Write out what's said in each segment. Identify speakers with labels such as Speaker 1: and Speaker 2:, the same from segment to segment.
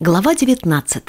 Speaker 1: Глава 19.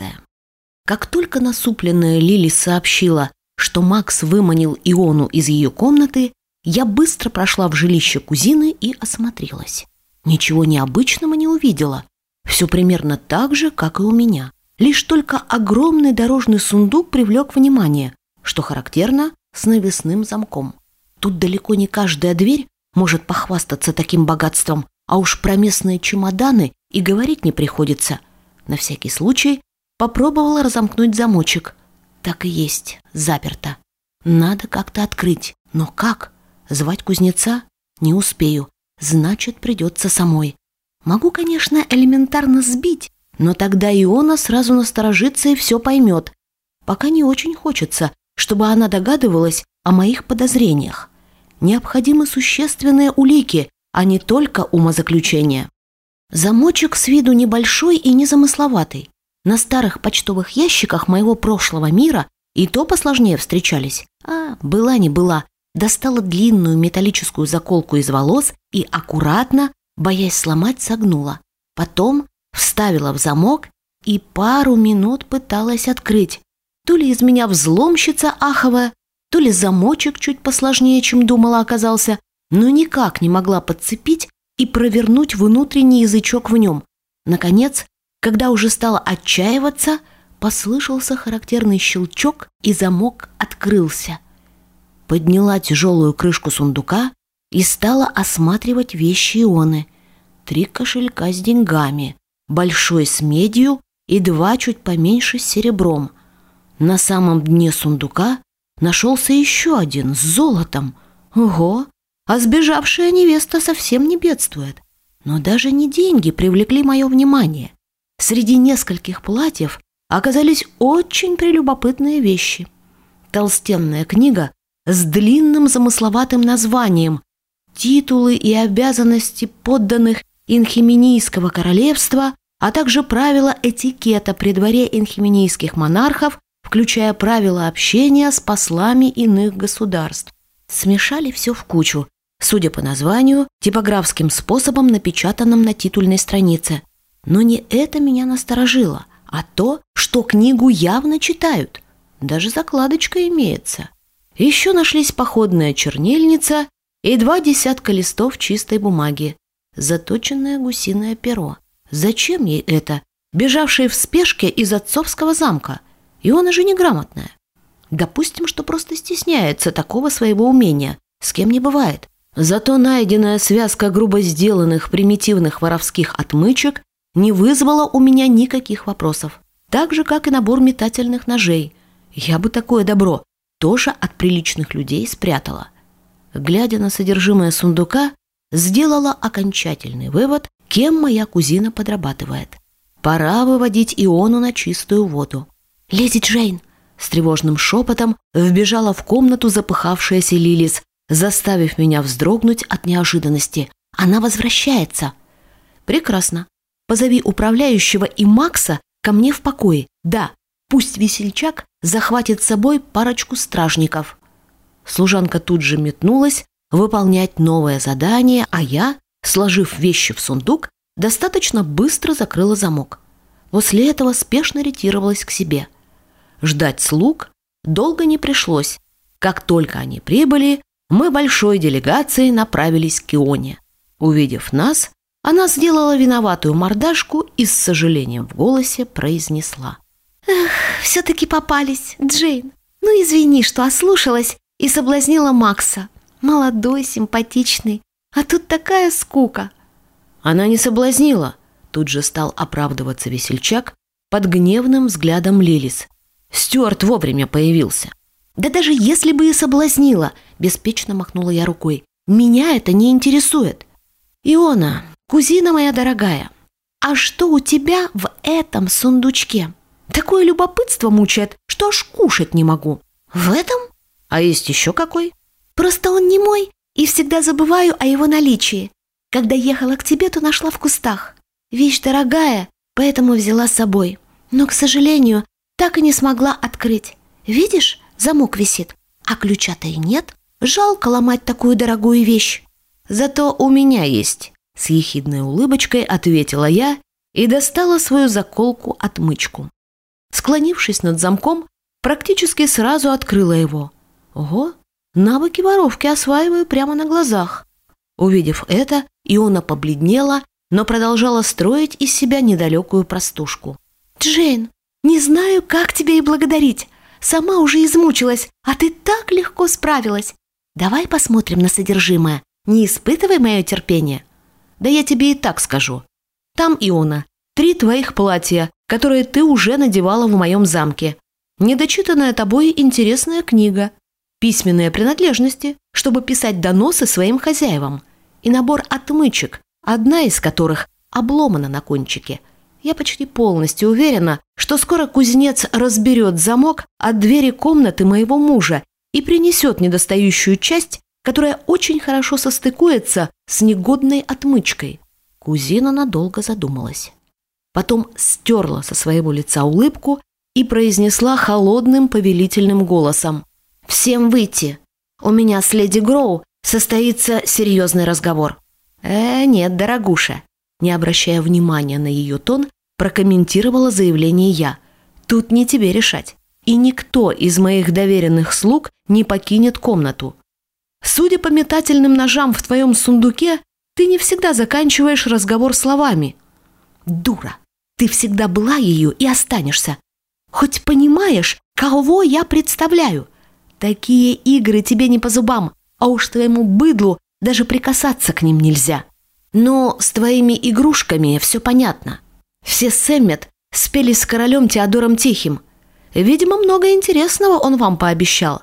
Speaker 1: Как только насупленная Лили сообщила, что Макс выманил Иону из ее комнаты, я быстро прошла в жилище кузины и осмотрелась. Ничего необычного не увидела. Все примерно так же, как и у меня. Лишь только огромный дорожный сундук привлек внимание, что характерно с навесным замком. Тут далеко не каждая дверь может похвастаться таким богатством, а уж про местные чемоданы и говорить не приходится – на всякий случай попробовала разомкнуть замочек. Так и есть, заперто. Надо как-то открыть. Но как? Звать кузнеца? Не успею. Значит, придется самой. Могу, конечно, элементарно сбить, но тогда Иона сразу насторожится и все поймет. Пока не очень хочется, чтобы она догадывалась о моих подозрениях. Необходимы существенные улики, а не только умозаключения. Замочек с виду небольшой и незамысловатый. На старых почтовых ящиках моего прошлого мира и то посложнее встречались. А, была не была. Достала длинную металлическую заколку из волос и аккуратно, боясь сломать, согнула. Потом вставила в замок и пару минут пыталась открыть. То ли из меня взломщица аховая, то ли замочек чуть посложнее, чем думала оказался, но никак не могла подцепить и провернуть внутренний язычок в нем. Наконец, когда уже стала отчаиваться, послышался характерный щелчок, и замок открылся. Подняла тяжелую крышку сундука и стала осматривать вещи Ионы. Три кошелька с деньгами, большой с медью и два чуть поменьше с серебром. На самом дне сундука нашелся еще один с золотом. Ого! А сбежавшая невеста совсем не бедствует. Но даже не деньги привлекли мое внимание. Среди нескольких платьев оказались очень прелюбопытные вещи. Толстенная книга с длинным замысловатым названием «Титулы и обязанности подданных Инхименийского королевства», а также правила этикета при дворе инхименийских монархов, включая правила общения с послами иных государств. Смешали все в кучу судя по названию, типографским способом, напечатанным на титульной странице. Но не это меня насторожило, а то, что книгу явно читают. Даже закладочка имеется. Еще нашлись походная чернильница и два десятка листов чистой бумаги, заточенное гусиное перо. Зачем ей это? Бежавшая в спешке из отцовского замка. И он же неграмотная. Допустим, что просто стесняется такого своего умения. С кем не бывает. Зато найденная связка грубо сделанных примитивных воровских отмычек не вызвала у меня никаких вопросов. Так же, как и набор метательных ножей. Я бы такое добро тоже от приличных людей спрятала. Глядя на содержимое сундука, сделала окончательный вывод, кем моя кузина подрабатывает. Пора выводить Иону на чистую воду. «Леди Джейн!» С тревожным шепотом вбежала в комнату запыхавшаяся Лилис, заставив меня вздрогнуть от неожиданности. Она возвращается. Прекрасно. Позови управляющего и Макса ко мне в покое. Да, пусть весельчак захватит с собой парочку стражников. Служанка тут же метнулась выполнять новое задание, а я, сложив вещи в сундук, достаточно быстро закрыла замок. После этого спешно ретировалась к себе. Ждать слуг долго не пришлось. Как только они прибыли, мы большой делегацией направились к Ионе. Увидев нас, она сделала виноватую мордашку и с сожалением в голосе произнесла.
Speaker 2: «Эх, все-таки попались, Джейн. Ну, извини, что ослушалась и соблазнила Макса. Молодой, симпатичный, а тут такая скука».
Speaker 1: Она не соблазнила, тут же стал оправдываться весельчак под гневным взглядом Лилис. Стюарт вовремя появился.
Speaker 2: Да даже если бы и соблазнила, беспечно махнула я рукой. Меня это не интересует. Иона, кузина моя дорогая, а что у тебя в этом сундучке? Такое любопытство мучает, что аж кушать не могу.
Speaker 1: В этом? А есть еще какой?
Speaker 2: Просто он не мой, и всегда забываю о его наличии. Когда ехала к тебе, то нашла в кустах. Вещь дорогая, поэтому взяла с собой. Но, к сожалению, так и не смогла открыть. Видишь, замок висит, а ключа-то и нет. Жалко ломать такую дорогую вещь.
Speaker 1: Зато у меня есть, с ехидной улыбочкой ответила я и достала свою заколку-отмычку. Склонившись над замком, практически сразу открыла его. Ого, навыки воровки осваиваю прямо на глазах. Увидев это, Иона побледнела, но продолжала строить из себя недалекую простушку.
Speaker 2: «Джейн, не знаю, как тебя и благодарить. Сама уже измучилась, а ты так легко справилась. Давай посмотрим на содержимое. Не испытывай мое терпение».
Speaker 1: «Да я тебе и так скажу. Там, Иона, три твоих платья, которые ты уже надевала в моем замке. Недочитанная тобой интересная книга. Письменные принадлежности, чтобы писать доносы своим хозяевам. И набор отмычек, одна из которых обломана на кончике. Я почти полностью уверена, что скоро кузнец разберет замок от двери комнаты моего мужа и принесет недостающую часть, которая очень хорошо состыкуется с негодной отмычкой. Кузина надолго задумалась. Потом стерла со своего лица улыбку и произнесла холодным повелительным голосом. «Всем выйти! У меня с леди Гроу состоится серьезный разговор». «Э, нет, дорогуша», не обращая внимания на ее тон, прокомментировала заявление я. «Тут не тебе решать, и никто из моих доверенных слуг не покинет комнату. Судя по метательным ножам в твоем сундуке, ты не всегда заканчиваешь разговор словами. Дура, ты всегда была ее и останешься. Хоть понимаешь, кого я представляю? Такие игры тебе не по зубам, а уж твоему быдлу даже прикасаться к ним нельзя. Но с твоими игрушками все понятно. Все Сэммет спели с королем Теодором Тихим. Видимо, много интересного он вам пообещал.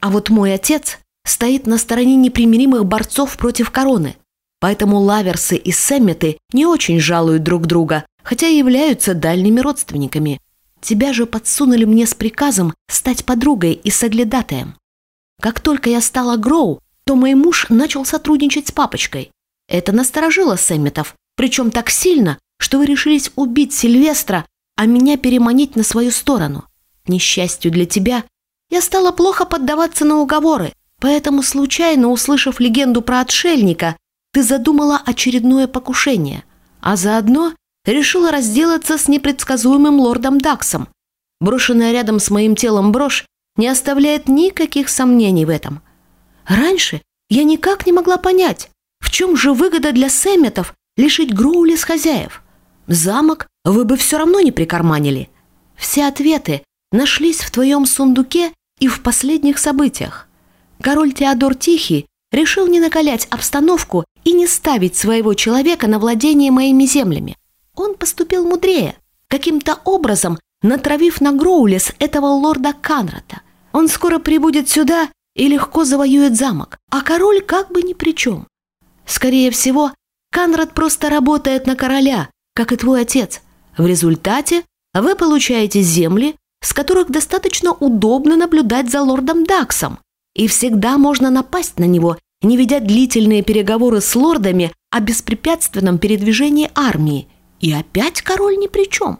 Speaker 1: А вот мой отец стоит на стороне непримиримых борцов против короны. Поэтому лаверсы и Сэмметы не очень жалуют друг друга, хотя и являются дальними родственниками. Тебя же подсунули мне с приказом стать подругой и соглядатаем. Как только я стала Гроу, то мой муж начал сотрудничать с папочкой. Это насторожило Сэмметов, причем так сильно, что вы решились убить Сильвестра, а меня переманить на свою сторону. К несчастью для тебя, я стала плохо поддаваться на уговоры, поэтому, случайно услышав легенду про отшельника, ты задумала очередное покушение, а заодно решила разделаться с непредсказуемым лордом Даксом. Брошенная рядом с моим телом брошь не оставляет никаких сомнений в этом. Раньше я никак не могла понять, в чем же выгода для Сэмметов лишить Гроули с хозяев. Замок вы бы все равно не прикарманили. Все ответы нашлись в твоем сундуке и в последних событиях. Король Теодор Тихий решил не накалять обстановку и не ставить своего человека на владение моими землями. Он поступил мудрее, каким-то образом натравив на Гроулес этого лорда Канрата. Он скоро прибудет сюда и легко завоюет замок, а король как бы ни при чем. Скорее всего, Канрад просто работает на короля, как и твой отец. В результате вы получаете земли, с которых достаточно удобно наблюдать за лордом Даксом, и всегда можно напасть на него, не ведя длительные переговоры с лордами о беспрепятственном передвижении армии. И опять король ни при чем.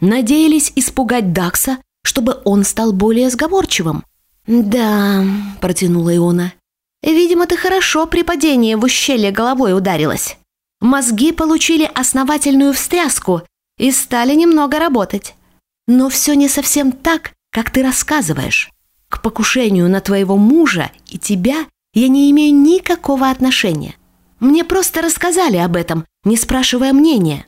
Speaker 1: Надеялись испугать Дакса, чтобы он стал более сговорчивым. «Да», — протянула Иона, — «видимо, ты хорошо при падении в ущелье головой ударилась. Мозги получили основательную встряску и стали немного работать. Но все не совсем так, как ты рассказываешь. К покушению на твоего мужа и тебя я не имею никакого отношения. Мне просто рассказали об этом, не спрашивая мнения.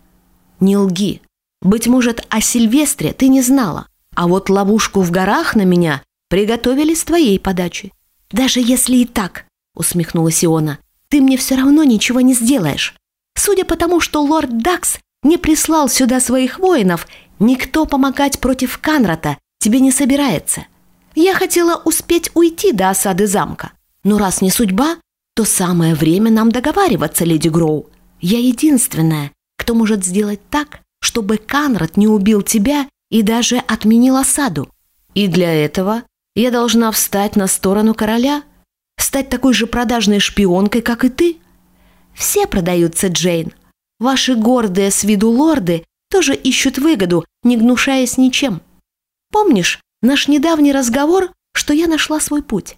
Speaker 1: Не лги. Быть может, о Сильвестре ты не знала, а вот ловушку в горах на меня приготовили с твоей подачи. Даже если и так, усмехнулась Иона, ты мне все равно ничего не сделаешь. Судя по тому, что лорд Дакс не прислал сюда своих воинов, никто помогать против Канрата тебе не собирается. Я хотела успеть уйти до осады замка. Но раз не судьба, то самое время нам договариваться, леди Гроу. Я единственная, кто может сделать так, чтобы Канрад не убил тебя и даже отменил осаду. И для этого я должна встать на сторону короля, стать такой же продажной шпионкой, как и ты. Все продаются, Джейн. Ваши гордые с виду лорды тоже ищут выгоду, не гнушаясь ничем. Помнишь наш недавний разговор, что я нашла свой путь?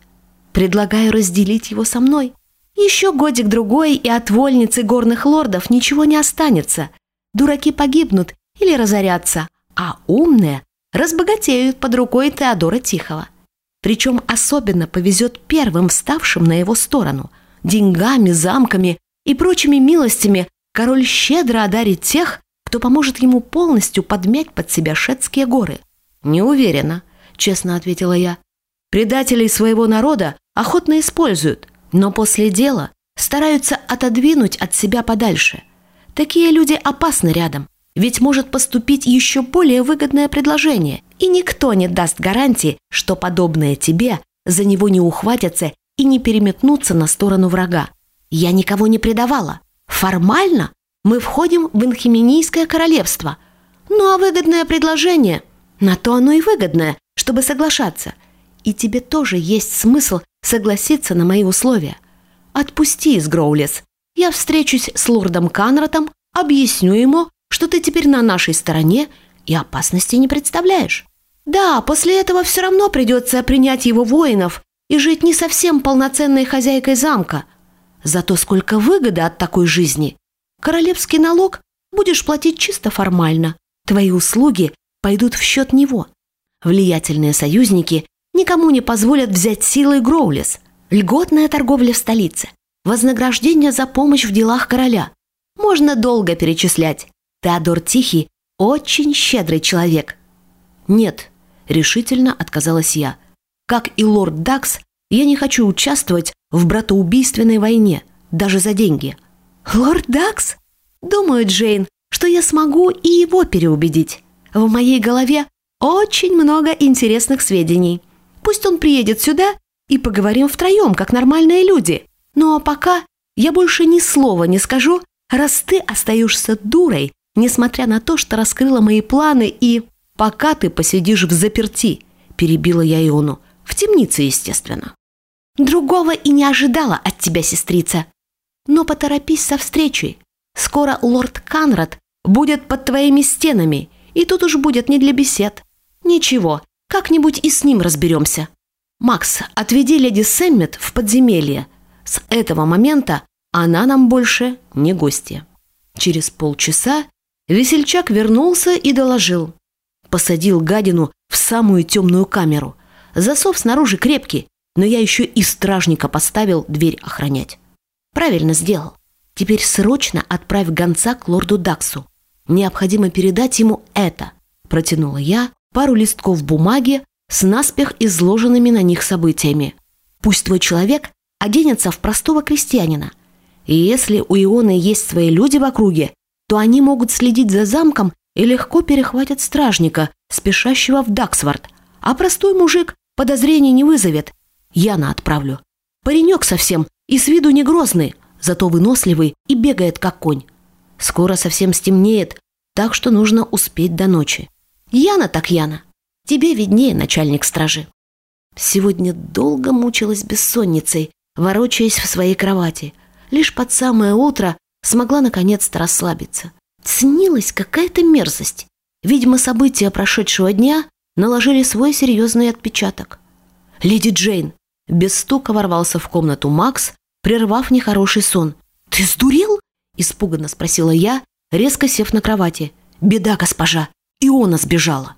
Speaker 1: Предлагаю разделить его со мной. Еще годик-другой, и от вольницы горных лордов ничего не останется. дураки погибнут или разорятся, а умные разбогатеют под рукой Теодора Тихого. Причем особенно повезет первым вставшим на его сторону. Деньгами, замками и прочими милостями король щедро одарит тех, кто поможет ему полностью подмять под себя шетские горы. «Не уверена», — честно ответила я. «Предателей своего народа охотно используют, но после дела стараются отодвинуть от себя подальше. Такие люди опасны рядом, ведь может поступить еще более выгодное предложение, и никто не даст гарантии, что подобное тебе за него не ухватятся и не переметнутся на сторону врага. Я никого не предавала. Формально мы входим в Инхименийское королевство. Ну а выгодное предложение? На то оно и выгодное, чтобы соглашаться. И тебе тоже есть смысл согласиться на мои условия. Отпусти из Гроулес. Я встречусь с лордом Канратом, объясню ему, что ты теперь на нашей стороне и опасности не представляешь. Да, после этого все равно придется принять его воинов и жить не совсем полноценной хозяйкой замка. Зато сколько выгоды от такой жизни. Королевский налог будешь платить чисто формально. Твои услуги пойдут в счет него. Влиятельные союзники никому не позволят взять силой Гроулес. Льготная торговля в столице. Вознаграждение за помощь в делах короля. Можно долго перечислять. Теодор Тихий очень щедрый человек. Нет, решительно отказалась я. Как и лорд Дакс, я не хочу участвовать в братоубийственной войне, даже за деньги. Лорд Дакс? Думаю, Джейн, что я смогу и его переубедить. В моей голове очень много интересных сведений. Пусть он приедет сюда и поговорим втроем, как нормальные люди. Но пока я больше ни слова не скажу, раз ты остаешься дурой, несмотря на то, что раскрыла мои планы и... Пока ты посидишь в заперти, перебила я Иону. В темнице, естественно. Другого и не ожидала от тебя, сестрица. Но поторопись со встречей. Скоро лорд Канрад будет под твоими стенами, и тут уж будет не для бесед. Ничего, как-нибудь и с ним разберемся. Макс, отведи леди Сэммет в подземелье. С этого момента она нам больше не гостья. Через полчаса Весельчак вернулся и доложил. Посадил гадину в самую темную камеру. Засов снаружи крепкий, но я еще и стражника поставил дверь охранять. Правильно сделал. Теперь срочно отправь гонца к лорду Даксу. Необходимо передать ему это. Протянула я пару листков бумаги с наспех изложенными на них событиями. Пусть твой человек оденется в простого крестьянина. И если у Ионы есть свои люди в округе, то они могут следить за замком и легко перехватят стражника, спешащего в Даксвард. А простой мужик подозрений не вызовет. Яна отправлю. Паренек совсем и с виду не грозный, зато выносливый и бегает как конь. Скоро совсем стемнеет, так что нужно успеть до ночи. Яна так Яна. Тебе виднее, начальник стражи. Сегодня долго мучилась бессонницей, ворочаясь в своей кровати. Лишь под самое утро смогла наконец-то расслабиться. Снилась какая-то мерзость. Видимо, события прошедшего дня наложили свой серьезный отпечаток. «Леди Джейн!» Без стука ворвался в комнату Макс, прервав нехороший сон. «Ты сдурел?» – испуганно спросила я, резко сев на кровати. «Беда, госпожа! Иона сбежала!»